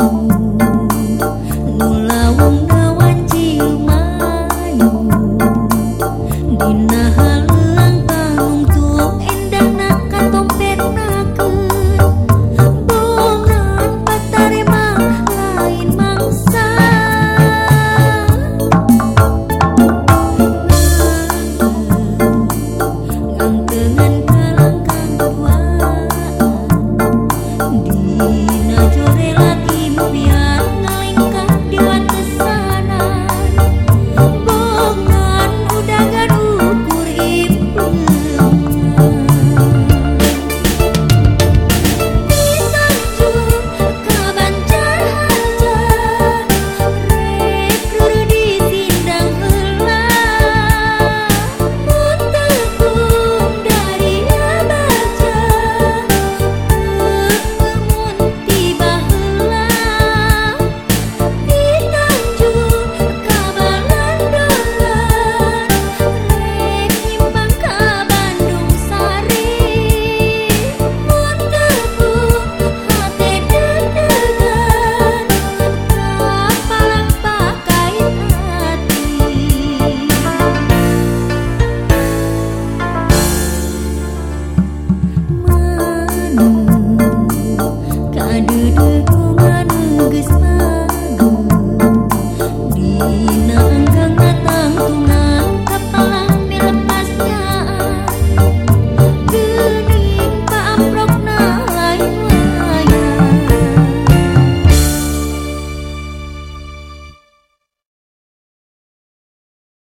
you.